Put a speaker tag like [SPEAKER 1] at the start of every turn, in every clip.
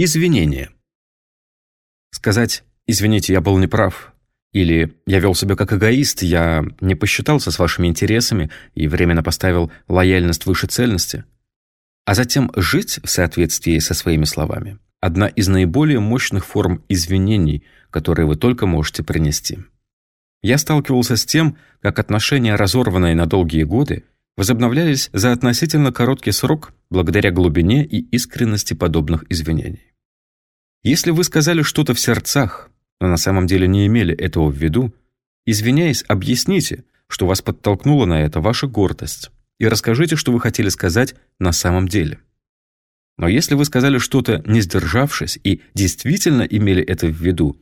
[SPEAKER 1] Извинение. Сказать «извините, я был неправ» или «я вел себя как эгоист, я не посчитался с вашими интересами и временно поставил лояльность выше цельности», а затем жить в соответствии со своими словами – одна из наиболее мощных форм извинений, которые вы только можете принести. Я сталкивался с тем, как отношения, разорванные на долгие годы, возобновлялись за относительно короткий срок благодаря глубине и искренности подобных извинений. Если вы сказали что-то в сердцах, но на самом деле не имели этого в виду, извиняясь, объясните, что вас подтолкнула на это ваша гордость, и расскажите, что вы хотели сказать на самом деле. Но если вы сказали что-то, не сдержавшись, и действительно имели это в виду,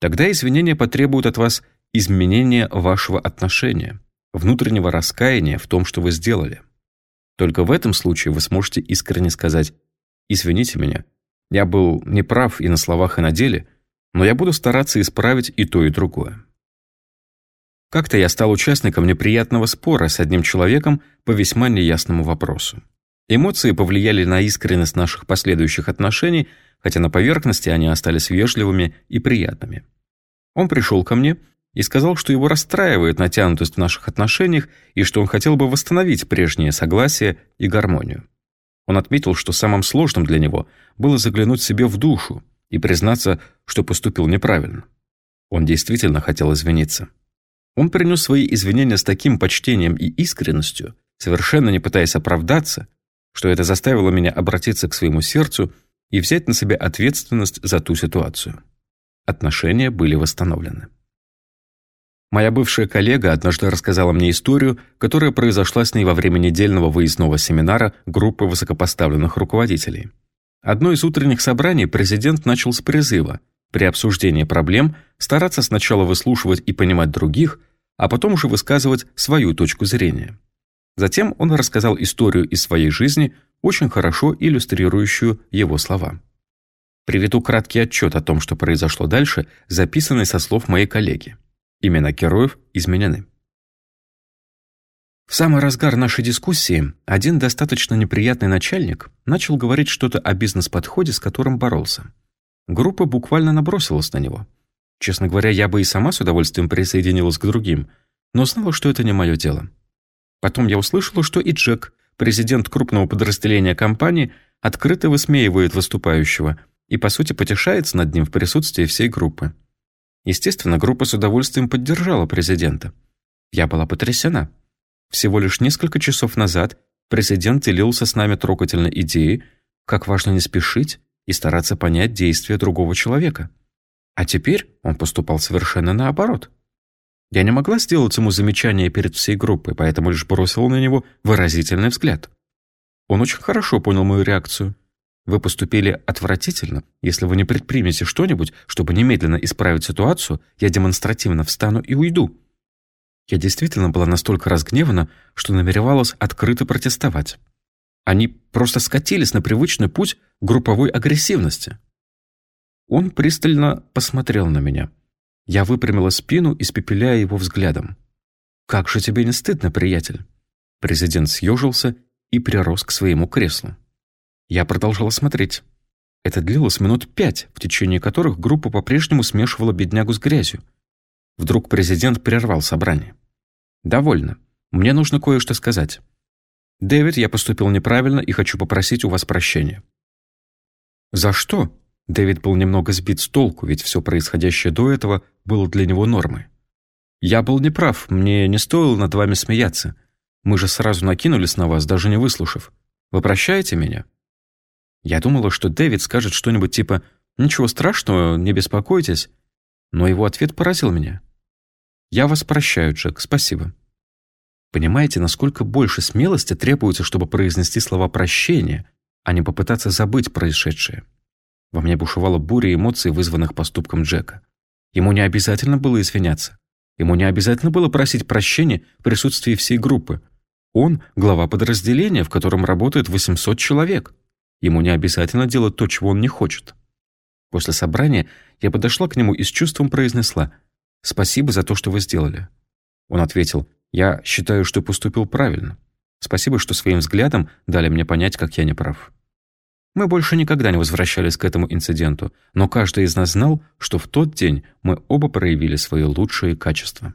[SPEAKER 1] тогда извинения потребуют от вас изменения вашего отношения, внутреннего раскаяния в том, что вы сделали. Только в этом случае вы сможете искренне сказать «Извините меня, я был неправ и на словах, и на деле, но я буду стараться исправить и то, и другое». Как-то я стал участником неприятного спора с одним человеком по весьма неясному вопросу. Эмоции повлияли на искренность наших последующих отношений, хотя на поверхности они остались вежливыми и приятными. Он пришел ко мне и сказал, что его расстраивает натянутость в наших отношениях и что он хотел бы восстановить прежнее согласие и гармонию. Он отметил, что самым сложным для него было заглянуть себе в душу и признаться, что поступил неправильно. Он действительно хотел извиниться. Он принес свои извинения с таким почтением и искренностью, совершенно не пытаясь оправдаться, что это заставило меня обратиться к своему сердцу и взять на себя ответственность за ту ситуацию. Отношения были восстановлены. Моя бывшая коллега однажды рассказала мне историю, которая произошла с ней во время недельного выездного семинара группы высокопоставленных руководителей. Одно из утренних собраний президент начал с призыва при обсуждении проблем стараться сначала выслушивать и понимать других, а потом уже высказывать свою точку зрения. Затем он рассказал историю из своей жизни, очень хорошо иллюстрирующую его слова. Приведу краткий отчет о том, что произошло дальше, записанный со слов моей коллеги. Имена героев изменены. В самый разгар нашей дискуссии один достаточно неприятный начальник начал говорить что-то о бизнес-подходе, с которым боролся. Группа буквально набросилась на него. Честно говоря, я бы и сама с удовольствием присоединилась к другим, но знала, что это не мое дело. Потом я услышала, что и Джек, президент крупного подразделения компании, открыто высмеивает выступающего и, по сути, потешается над ним в присутствии всей группы. Естественно, группа с удовольствием поддержала президента. Я была потрясена. Всего лишь несколько часов назад президент делился с нами трогательной идеей, как важно не спешить и стараться понять действия другого человека. А теперь он поступал совершенно наоборот. Я не могла сделать ему замечание перед всей группой, поэтому лишь бросила на него выразительный взгляд. Он очень хорошо понял мою реакцию – вы поступили отвратительно. Если вы не предпримете что-нибудь, чтобы немедленно исправить ситуацию, я демонстративно встану и уйду». Я действительно была настолько разгневана, что намеревалась открыто протестовать. Они просто скатились на привычный путь групповой агрессивности. Он пристально посмотрел на меня. Я выпрямила спину, испепеляя его взглядом. «Как же тебе не стыдно, приятель?» Президент съежился и прирос к своему креслу. Я продолжала смотреть. Это длилось минут пять, в течение которых группа по-прежнему смешивала беднягу с грязью. Вдруг президент прервал собрание. «Довольно. Мне нужно кое-что сказать. Дэвид, я поступил неправильно и хочу попросить у вас прощения». «За что?» Дэвид был немного сбит с толку, ведь все происходящее до этого было для него нормой. «Я был неправ, мне не стоило над вами смеяться. Мы же сразу накинулись на вас, даже не выслушав. Вы прощаете меня?» Я думала, что Дэвид скажет что-нибудь типа «Ничего страшного, не беспокойтесь», но его ответ поразил меня. «Я вас прощаю, Джек, спасибо». Понимаете, насколько больше смелости требуется, чтобы произнести слова прощения, а не попытаться забыть происшедшее? Во мне бушевала буря эмоций, вызванных поступком Джека. Ему не обязательно было извиняться. Ему не обязательно было просить прощения в присутствии всей группы. Он – глава подразделения, в котором работает 800 человек. Ему не обязательно делать то, чего он не хочет. После собрания я подошла к нему и с чувством произнесла «Спасибо за то, что вы сделали». Он ответил «Я считаю, что поступил правильно. Спасибо, что своим взглядом дали мне понять, как я не прав». Мы больше никогда не возвращались к этому инциденту, но каждый из нас знал, что в тот день мы оба проявили свои лучшие качества.